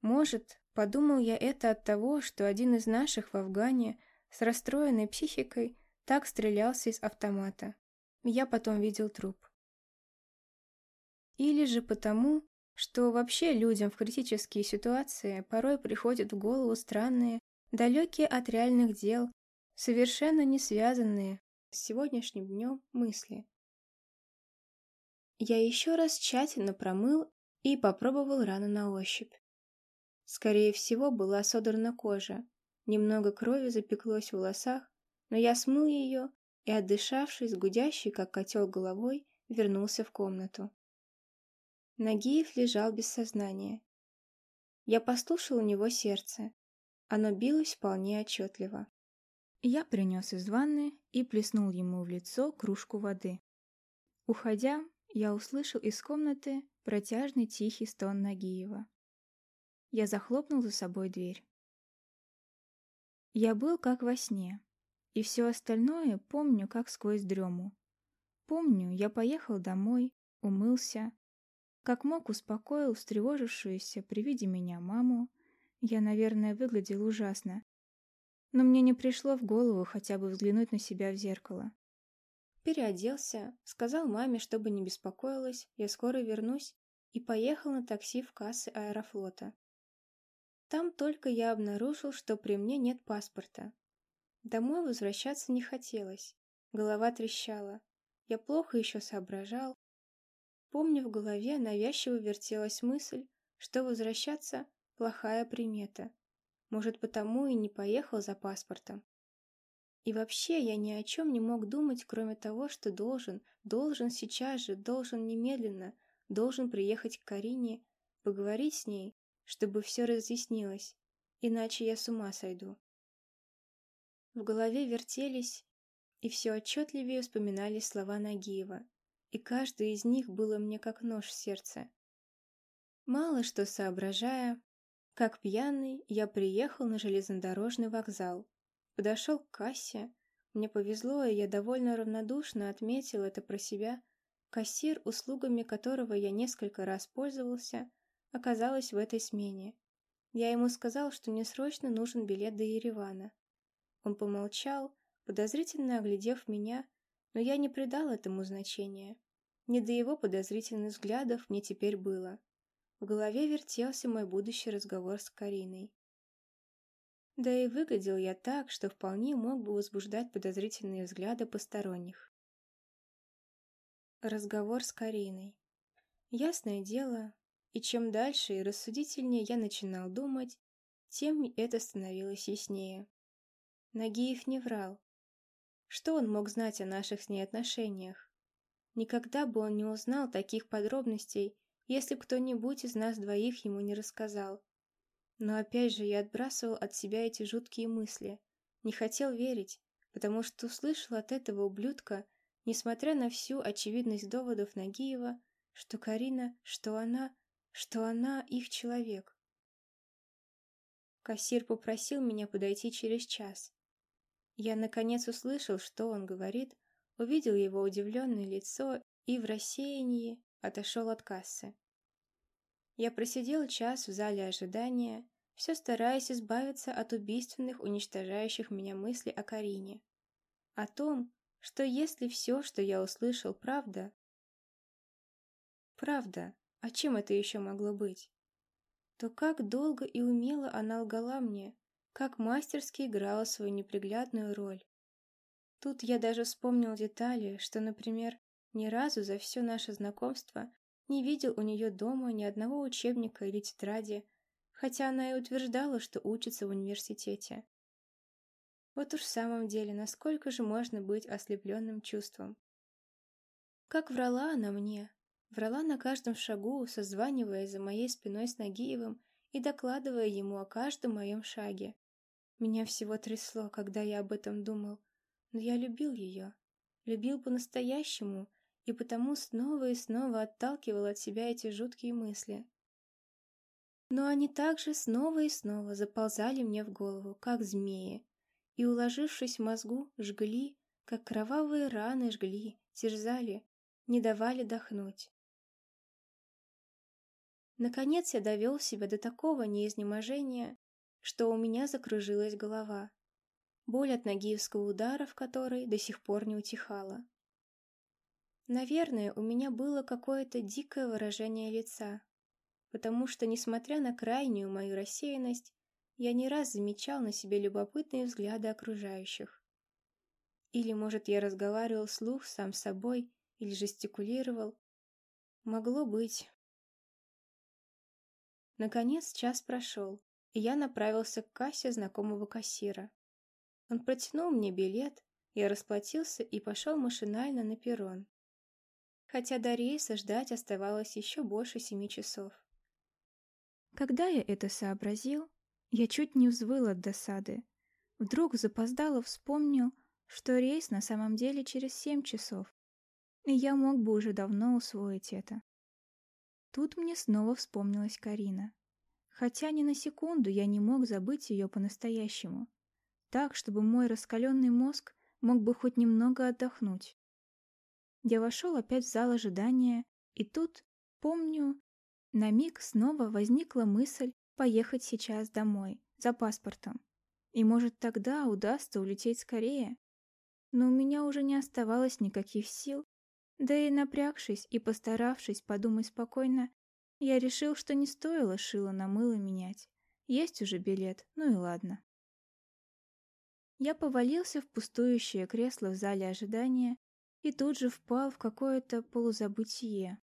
Может, подумал я это от того, что один из наших в Афгане с расстроенной психикой так стрелялся из автомата. Я потом видел труп. Или же потому, что вообще людям в критические ситуации порой приходят в голову странные, далекие от реальных дел, совершенно не связанные сегодняшним днем мысли. Я еще раз тщательно промыл и попробовал рану на ощупь. Скорее всего, была содрана кожа, немного крови запеклось в волосах, но я смыл ее и, отдышавшись, гудящий, как котел головой, вернулся в комнату. Нагиев лежал без сознания. Я послушал у него сердце. Оно билось вполне отчетливо. Я принес из ванны и плеснул ему в лицо кружку воды. Уходя, я услышал из комнаты протяжный тихий стон Нагиева. Я захлопнул за собой дверь. Я был как во сне, и все остальное помню как сквозь дрему. Помню, я поехал домой, умылся, как мог успокоил встревожившуюся при виде меня маму, Я, наверное, выглядел ужасно. Но мне не пришло в голову хотя бы взглянуть на себя в зеркало. Переоделся, сказал маме, чтобы не беспокоилась, я скоро вернусь, и поехал на такси в кассы аэрофлота. Там только я обнаружил, что при мне нет паспорта. Домой возвращаться не хотелось. Голова трещала. Я плохо еще соображал. Помню, в голове навязчиво вертелась мысль, что возвращаться – плохая примета. Может, потому и не поехал за паспортом. И вообще я ни о чем не мог думать, кроме того, что должен, должен сейчас же, должен немедленно, должен приехать к Карине, поговорить с ней, чтобы все разъяснилось, иначе я с ума сойду. В голове вертелись, и все отчетливее вспоминались слова Нагиева, и каждый из них было мне как нож в сердце. Мало что соображая, как пьяный, я приехал на железнодорожный вокзал, подошел к кассе, мне повезло, и я довольно равнодушно отметил это про себя, кассир, услугами которого я несколько раз пользовался, оказалась в этой смене. Я ему сказал, что мне срочно нужен билет до Еревана. Он помолчал, подозрительно оглядев меня, но я не придал этому значения. Не до его подозрительных взглядов мне теперь было. В голове вертелся мой будущий разговор с Кариной. Да и выглядел я так, что вполне мог бы возбуждать подозрительные взгляды посторонних. Разговор с Кариной. Ясное дело, и чем дальше и рассудительнее я начинал думать, тем это становилось яснее. Нагиев не врал. Что он мог знать о наших с ней отношениях? Никогда бы он не узнал таких подробностей, если кто-нибудь из нас двоих ему не рассказал. Но опять же я отбрасывал от себя эти жуткие мысли. Не хотел верить, потому что услышал от этого ублюдка, несмотря на всю очевидность доводов Нагиева, что Карина, что она что она их человек. Кассир попросил меня подойти через час. Я наконец услышал, что он говорит, увидел его удивленное лицо и в рассеянии отошел от кассы. Я просидел час в зале ожидания, все стараясь избавиться от убийственных, уничтожающих меня мыслей о Карине. О том, что если все, что я услышал, правда... Правда, а чем это еще могло быть? То как долго и умело она лгала мне, как мастерски играла свою неприглядную роль. Тут я даже вспомнил детали, что, например, ни разу за все наше знакомство не видел у нее дома ни одного учебника или тетради, хотя она и утверждала, что учится в университете. Вот уж в самом деле, насколько же можно быть ослепленным чувством? Как врала она мне, Врала на каждом шагу, созванивая за моей спиной с Нагиевым и докладывая ему о каждом моем шаге. Меня всего трясло, когда я об этом думал, но я любил ее. Любил по-настоящему, и потому снова и снова отталкивал от себя эти жуткие мысли. Но они также снова и снова заползали мне в голову, как змеи, и, уложившись в мозгу, жгли, как кровавые раны жгли, терзали, не давали дохнуть. Наконец я довел себя до такого неизнеможения, что у меня закружилась голова. Боль от нагиевского удара, в которой до сих пор не утихала. Наверное, у меня было какое-то дикое выражение лица, потому что, несмотря на крайнюю мою рассеянность, я не раз замечал на себе любопытные взгляды окружающих. Или, может, я разговаривал вслух сам с собой или жестикулировал. Могло быть, Наконец час прошел, и я направился к кассе знакомого кассира. Он протянул мне билет, я расплатился и пошел машинально на перрон. Хотя до рейса ждать оставалось еще больше семи часов. Когда я это сообразил, я чуть не взвыл от досады. Вдруг запоздало вспомнил, что рейс на самом деле через семь часов, и я мог бы уже давно усвоить это. Тут мне снова вспомнилась Карина. Хотя ни на секунду я не мог забыть ее по-настоящему. Так, чтобы мой раскаленный мозг мог бы хоть немного отдохнуть. Я вошел опять в зал ожидания, и тут, помню, на миг снова возникла мысль поехать сейчас домой, за паспортом. И может тогда удастся улететь скорее. Но у меня уже не оставалось никаких сил, да и напрягшись и постаравшись подумать спокойно, я решил, что не стоило шило на мыло менять. Есть уже билет, ну и ладно. Я повалился в пустующее кресло в зале ожидания и тут же впал в какое-то полузабытие,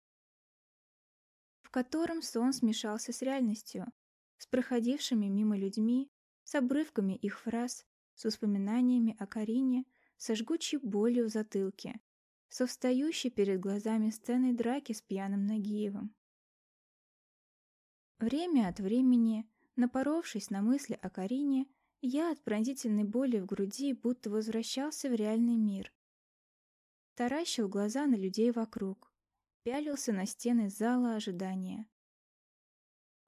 в котором сон смешался с реальностью, с проходившими мимо людьми, с обрывками их фраз, с воспоминаниями о Карине, со жгучей болью в затылке, со встающей перед глазами сценой драки с пьяным Нагиевым. Время от времени, напоровшись на мысли о Карине, я от пронзительной боли в груди будто возвращался в реальный мир. Таращил глаза на людей вокруг, пялился на стены зала ожидания.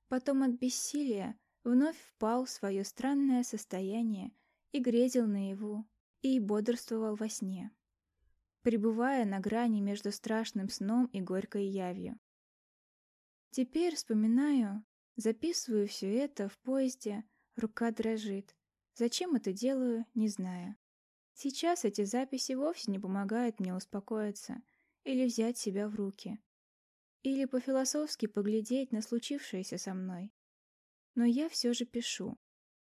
Потом от бессилия вновь впал в свое странное состояние и грезил наяву, и бодрствовал во сне, пребывая на грани между страшным сном и горькой явью. Теперь вспоминаю, записываю все это в поезде, рука дрожит, Зачем это делаю, не знаю. Сейчас эти записи вовсе не помогают мне успокоиться или взять себя в руки. Или по-философски поглядеть на случившееся со мной. Но я все же пишу.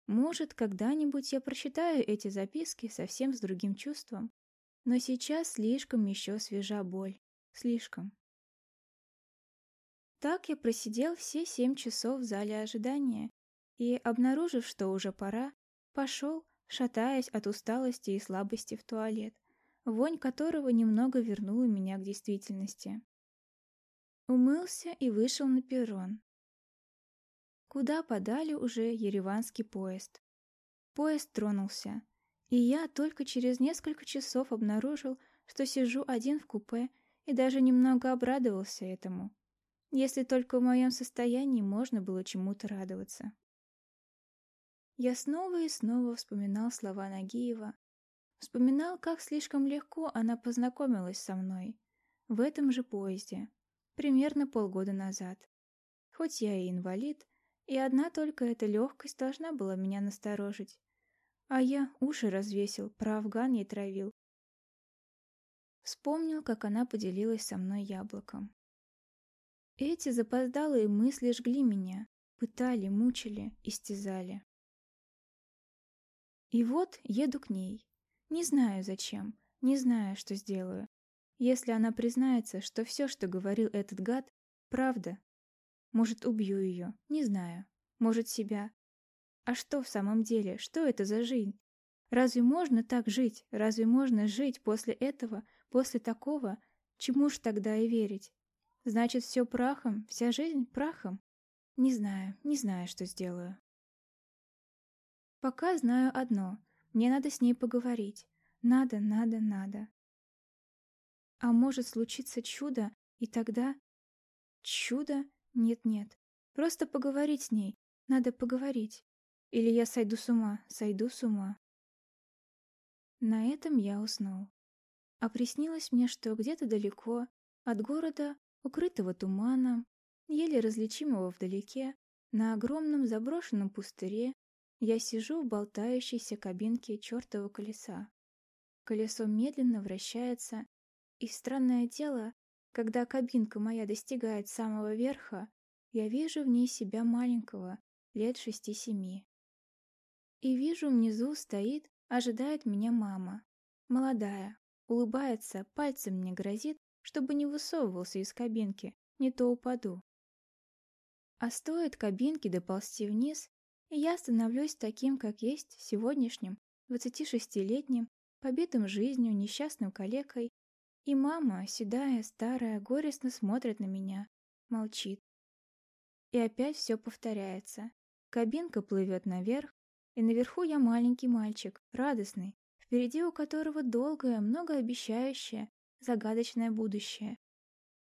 Может, когда-нибудь я прочитаю эти записки совсем с другим чувством. Но сейчас слишком еще свежа боль. Слишком. Так я просидел все семь часов в зале ожидания и, обнаружив, что уже пора, Пошел, шатаясь от усталости и слабости в туалет, вонь которого немного вернула меня к действительности. Умылся и вышел на перрон. Куда подали уже ереванский поезд. Поезд тронулся, и я только через несколько часов обнаружил, что сижу один в купе и даже немного обрадовался этому, если только в моем состоянии можно было чему-то радоваться. Я снова и снова вспоминал слова Нагиева. Вспоминал, как слишком легко она познакомилась со мной. В этом же поезде. Примерно полгода назад. Хоть я и инвалид, и одна только эта легкость должна была меня насторожить. А я уши развесил, про афган ей травил. Вспомнил, как она поделилась со мной яблоком. Эти запоздалые мысли жгли меня, пытали, мучили, истязали. И вот еду к ней. Не знаю зачем, не знаю, что сделаю. Если она признается, что все, что говорил этот гад, правда. Может, убью ее, не знаю. Может, себя. А что в самом деле, что это за жизнь? Разве можно так жить? Разве можно жить после этого, после такого? Чему ж тогда и верить? Значит, все прахом, вся жизнь прахом? Не знаю, не знаю, что сделаю. Пока знаю одно. Мне надо с ней поговорить. Надо, надо, надо. А может случиться чудо, и тогда... Чудо? Нет-нет. Просто поговорить с ней. Надо поговорить. Или я сойду с ума, сойду с ума. На этом я уснул. А приснилось мне, что где-то далеко, от города, укрытого туманом, еле различимого вдалеке, на огромном заброшенном пустыре, я сижу в болтающейся кабинке чертова колеса. Колесо медленно вращается, и странное дело, когда кабинка моя достигает самого верха, я вижу в ней себя маленького, лет шести-семи. И вижу, внизу стоит, ожидает меня мама. Молодая, улыбается, пальцем мне грозит, чтобы не высовывался из кабинки, не то упаду. А стоит кабинке доползти вниз, и я становлюсь таким, как есть, сегодняшним, 26-летним, побитым жизнью, несчастным калекой, и мама, седая, старая, горестно смотрит на меня, молчит. И опять все повторяется. Кабинка плывет наверх, и наверху я маленький мальчик, радостный, впереди у которого долгое, многообещающее, загадочное будущее.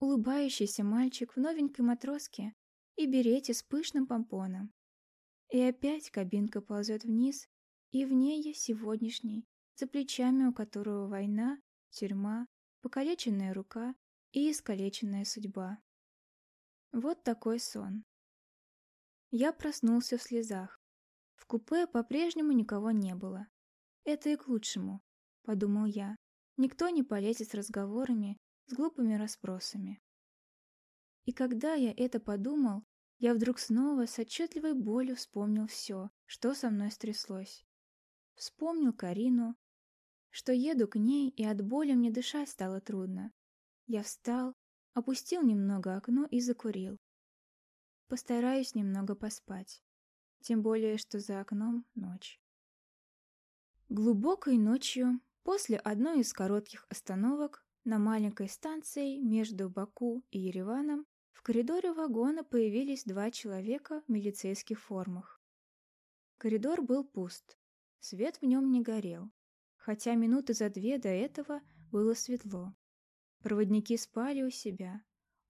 Улыбающийся мальчик в новенькой матроске и берете с пышным помпоном. И опять кабинка ползет вниз, и в ней я сегодняшний, за плечами у которого война, тюрьма, покалеченная рука и искалеченная судьба. Вот такой сон. Я проснулся в слезах. В купе по-прежнему никого не было. Это и к лучшему, подумал я. Никто не полезет с разговорами, с глупыми расспросами. И когда я это подумал, я вдруг снова с отчетливой болью вспомнил все, что со мной стряслось. Вспомнил Карину, что еду к ней, и от боли мне дышать стало трудно. Я встал, опустил немного окно и закурил. Постараюсь немного поспать. Тем более, что за окном ночь. Глубокой ночью, после одной из коротких остановок, на маленькой станции между Баку и Ереваном, в коридоре вагона появились два человека в милицейских формах. Коридор был пуст, свет в нем не горел, хотя минуты за две до этого было светло. Проводники спали у себя,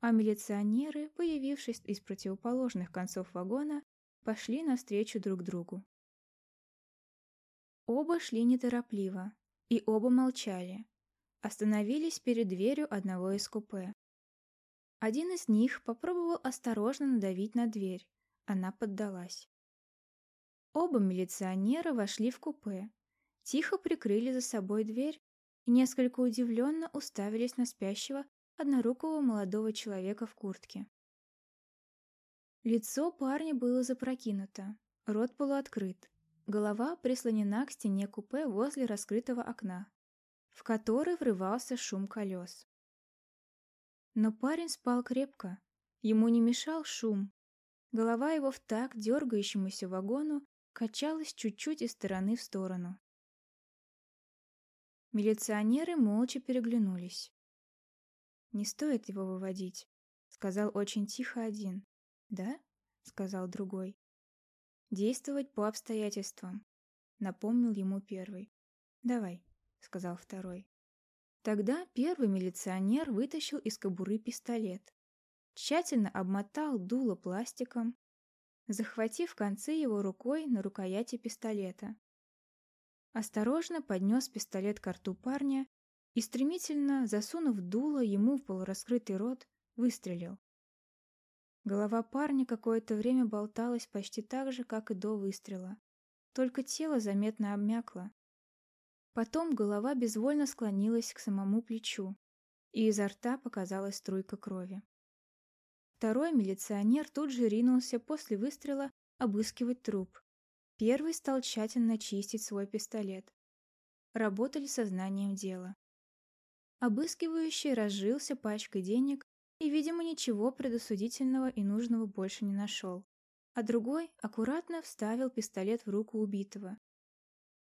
а милиционеры, появившись из противоположных концов вагона, пошли навстречу друг другу. Оба шли неторопливо, и оба молчали. Остановились перед дверью одного из купе. Один из них попробовал осторожно надавить на дверь. Она поддалась. Оба милиционера вошли в купе, тихо прикрыли за собой дверь и несколько удивленно уставились на спящего однорукого молодого человека в куртке. Лицо парня было запрокинуто, рот был открыт, голова прислонена к стене купе возле раскрытого окна, в который врывался шум колес. Но парень спал крепко, ему не мешал шум. Голова его в так дергающемуся вагону качалась чуть-чуть из стороны в сторону. Милиционеры молча переглянулись. «Не стоит его выводить», — сказал очень тихо один. «Да?» — сказал другой. «Действовать по обстоятельствам», — напомнил ему первый. «Давай», — сказал второй. Тогда первый милиционер вытащил из кобуры пистолет, тщательно обмотал дуло пластиком, захватив концы его рукой на рукояти пистолета. Осторожно поднес пистолет к рту парня и, стремительно засунув дуло ему в полураскрытый рот, выстрелил. Голова парня какое-то время болталась почти так же, как и до выстрела. Только тело заметно обмякло. Потом голова безвольно склонилась к самому плечу, и изо рта показалась струйка крови. Второй милиционер тут же ринулся после выстрела обыскивать труп. Первый стал тщательно чистить свой пистолет. Работали сознанием дела. Обыскивающий разжился пачкой денег и, видимо, ничего предосудительного и нужного больше не нашел. А другой аккуратно вставил пистолет в руку убитого.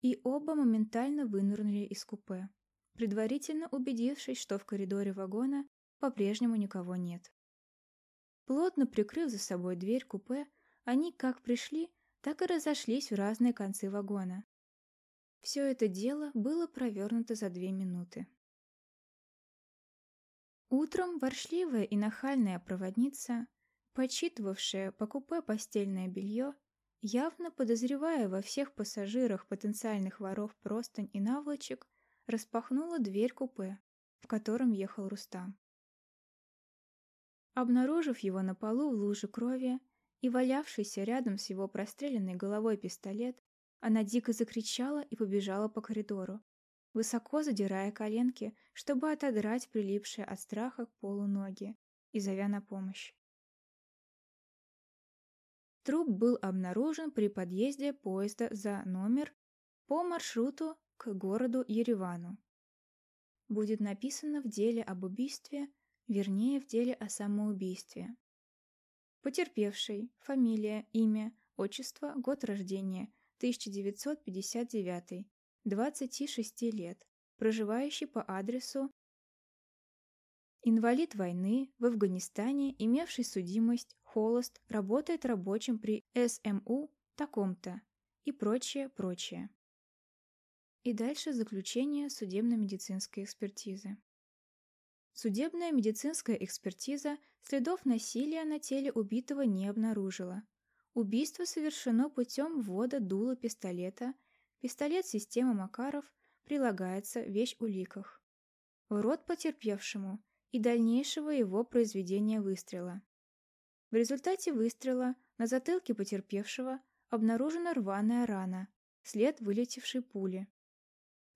И оба моментально вынырнули из купе, предварительно убедившись, что в коридоре вагона по-прежнему никого нет. Плотно прикрыв за собой дверь купе, они как пришли, так и разошлись в разные концы вагона. Все это дело было провернуто за две минуты. Утром воршливая и нахальная проводница, почитывавшая по купе постельное белье, явно подозревая во всех пассажирах потенциальных воров простынь и наволочек, распахнула дверь купе, в котором ехал Рустам. Обнаружив его на полу в луже крови и валявшийся рядом с его простреленной головой пистолет, она дико закричала и побежала по коридору, высоко задирая коленки, чтобы отодрать прилипшие от страха к полу ноги, и зовя на помощь. Труп был обнаружен при подъезде поезда за номер по маршруту к городу Еревану. Будет написано в деле об убийстве, вернее, в деле о самоубийстве. Потерпевший, фамилия, имя, отчество, год рождения, 1959, 26 лет, проживающий по адресу Инвалид войны в Афганистане, имевший судимость, холост, работает рабочим при СМУ таком-то и прочее, прочее. И дальше заключение судебно-медицинской экспертизы. Судебная медицинская экспертиза следов насилия на теле убитого не обнаружила. Убийство совершено путем ввода дула пистолета Пистолет системы Макаров прилагается вещь уликах. В рот потерпевшему и дальнейшего его произведения выстрела. В результате выстрела на затылке потерпевшего обнаружена рваная рана, след вылетевшей пули.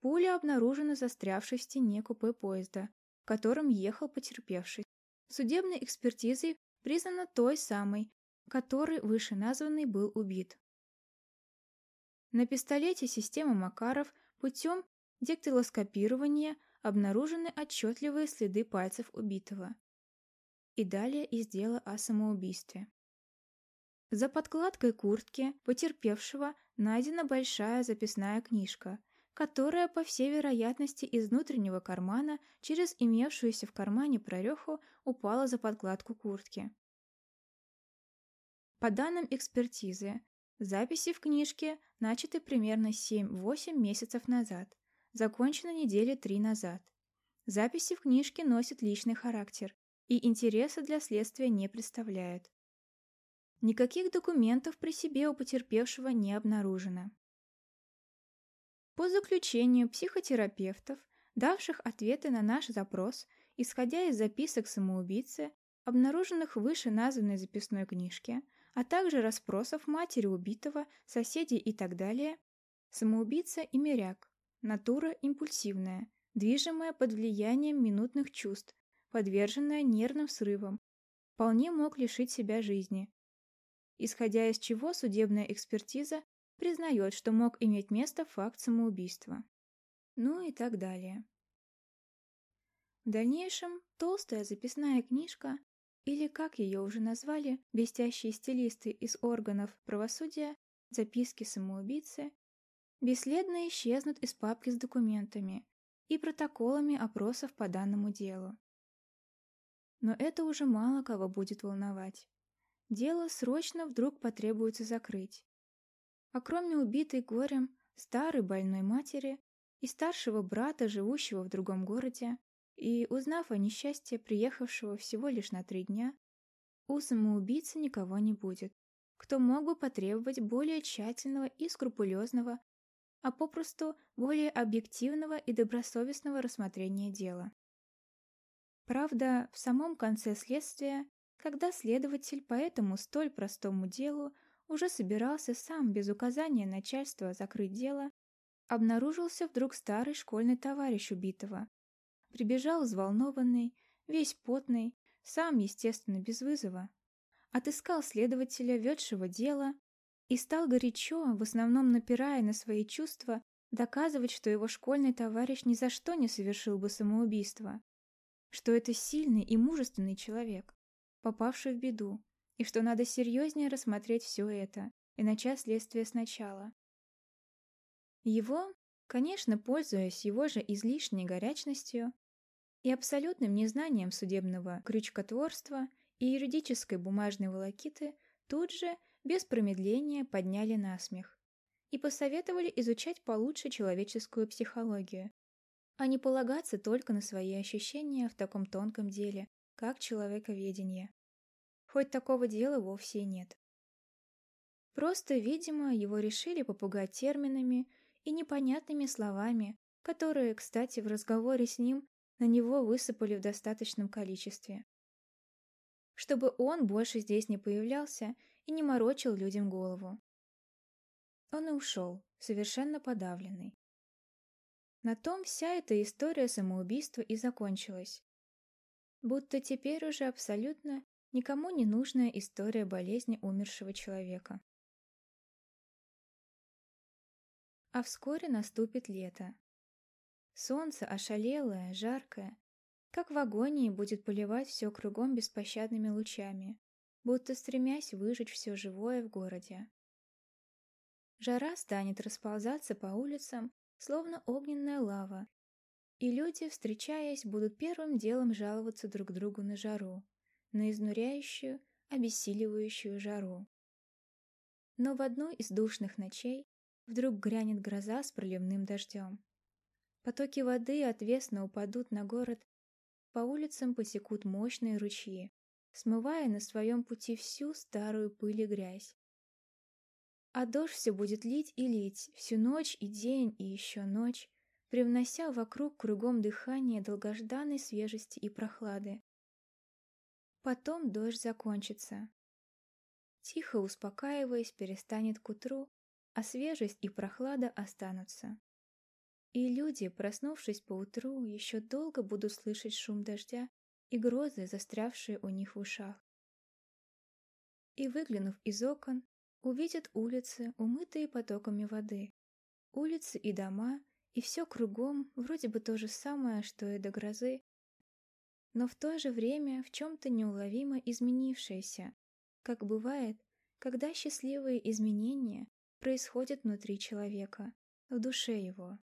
Пуля обнаружена застрявшей в стене купе поезда, в котором ехал потерпевший. Судебной экспертизой признана той самой, которой вышеназванный был убит. На пистолете системы Макаров путем дактилоскопирования обнаружены отчетливые следы пальцев убитого. И далее из дела о самоубийстве. За подкладкой куртки потерпевшего найдена большая записная книжка, которая, по всей вероятности, из внутреннего кармана через имевшуюся в кармане прореху упала за подкладку куртки. По данным экспертизы, записи в книжке начаты примерно 7-8 месяцев назад, закончены недели три назад. Записи в книжке носят личный характер и интереса для следствия не представляют. Никаких документов при себе у потерпевшего не обнаружено. По заключению психотерапевтов, давших ответы на наш запрос, исходя из записок самоубийцы, обнаруженных в вышеназванной записной книжке, а также расспросов матери убитого, соседей и так далее, самоубийца и миряк, натура импульсивная, движимая под влиянием минутных чувств, подверженная нервным срывам, вполне мог лишить себя жизни. Исходя из чего судебная экспертиза признает, что мог иметь место факт самоубийства. Ну и так далее. В дальнейшем толстая записная книжка или, как ее уже назвали, блестящие стилисты из органов правосудия, записки самоубийцы, бесследно исчезнут из папки с документами и протоколами опросов по данному делу. Но это уже мало кого будет волновать. Дело срочно вдруг потребуется закрыть. А кроме убитой горем старой больной матери и старшего брата, живущего в другом городе, и, узнав о несчастье приехавшего всего лишь на три дня, у самоубийцы никого не будет, кто мог бы потребовать более тщательного и скрупулезного, а попросту более объективного и добросовестного рассмотрения дела. Правда, в самом конце следствия, когда следователь по этому столь простому делу уже собирался сам без указания начальства закрыть дело, обнаружился вдруг старый школьный товарищ убитого, Прибежал взволнованный, весь потный, сам, естественно, без вызова. Отыскал следователя, ведшего дело, и стал горячо, в основном напирая на свои чувства, доказывать, что его школьный товарищ ни за что не совершил бы самоубийство, что это сильный и мужественный человек, попавший в беду, и что надо серьезнее рассмотреть все это и начать следствие сначала. Его, Конечно, пользуясь его же излишней горячностью и абсолютным незнанием судебного крючкотворства и юридической бумажной волокиты, тут же, без промедления, подняли насмех и посоветовали изучать получше человеческую психологию, а не полагаться только на свои ощущения в таком тонком деле, как человековедение. Хоть такого дела вовсе нет. Просто, видимо, его решили попугать терминами и непонятными словами, которые, кстати, в разговоре с ним на него высыпали в достаточном количестве. Чтобы он больше здесь не появлялся и не морочил людям голову. Он и ушел, совершенно подавленный. На том вся эта история самоубийства и закончилась. Будто теперь уже абсолютно никому не нужная история болезни умершего человека. А вскоре наступит лето. Солнце ошалелое, жаркое, как в агонии будет поливать все кругом беспощадными лучами, будто стремясь выжечь все живое в городе. Жара станет расползаться по улицам, словно огненная лава, и люди, встречаясь, будут первым делом жаловаться друг другу на жару, на изнуряющую, обессиливающую жару. Но в одну из душных ночей Вдруг грянет гроза с проливным дождем. Потоки воды отвесно упадут на город, по улицам посекут мощные ручьи, смывая на своем пути всю старую пыль и грязь. А дождь все будет лить и лить, всю ночь и день и еще ночь, привнося вокруг кругом дыхание долгожданной свежести и прохлады. Потом дождь закончится, тихо успокаиваясь, перестанет к утру, а свежесть и прохлада останутся. И люди, проснувшись поутру, еще долго будут слышать шум дождя и грозы, застрявшие у них в ушах. И, выглянув из окон, увидят улицы, умытые потоками воды. Улицы и дома, и все кругом вроде бы то же самое, что и до грозы, но в то же время в чем-то неуловимо изменившееся, как бывает, когда счастливые изменения происходят внутри человека, в душе его.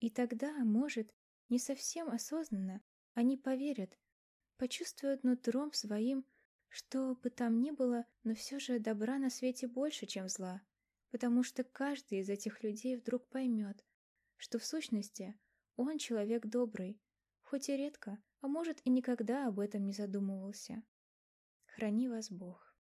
И тогда, может, не совсем осознанно, они поверят, почувствуют нутром своим, что бы там ни было, но все же добра на свете больше, чем зла, потому что каждый из этих людей вдруг поймет, что в сущности он человек добрый, хоть и редко, а может и никогда об этом не задумывался. Храни вас Бог.